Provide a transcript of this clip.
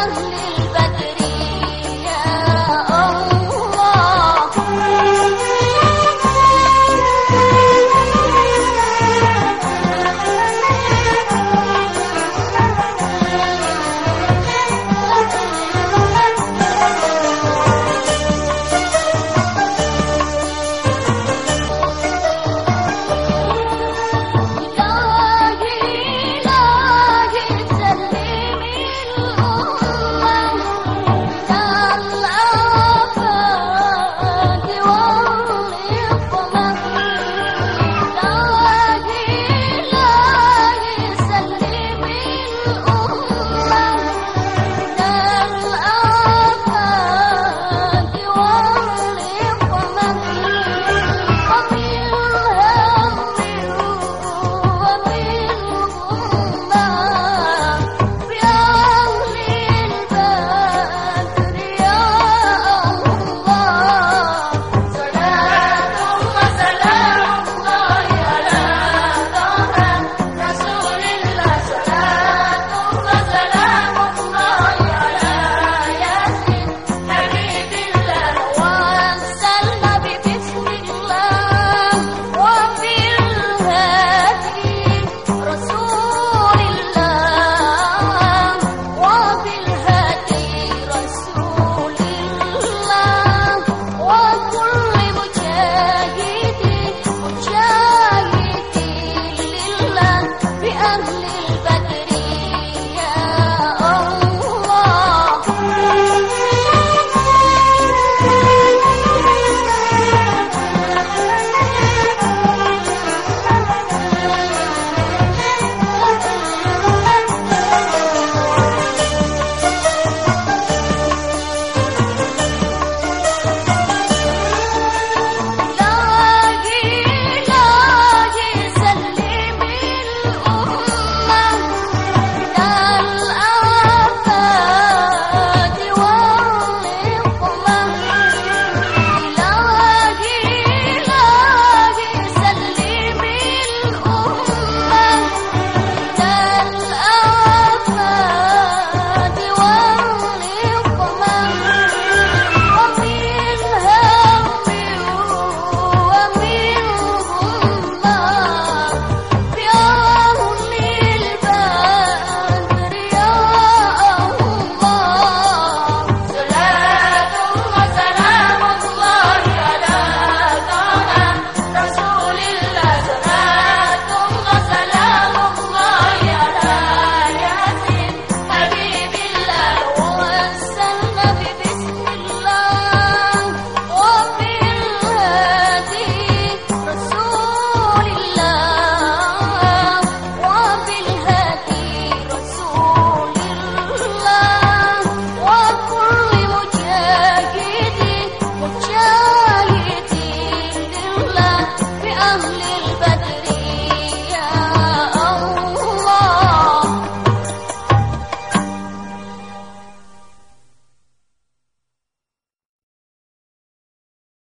ugly Oh.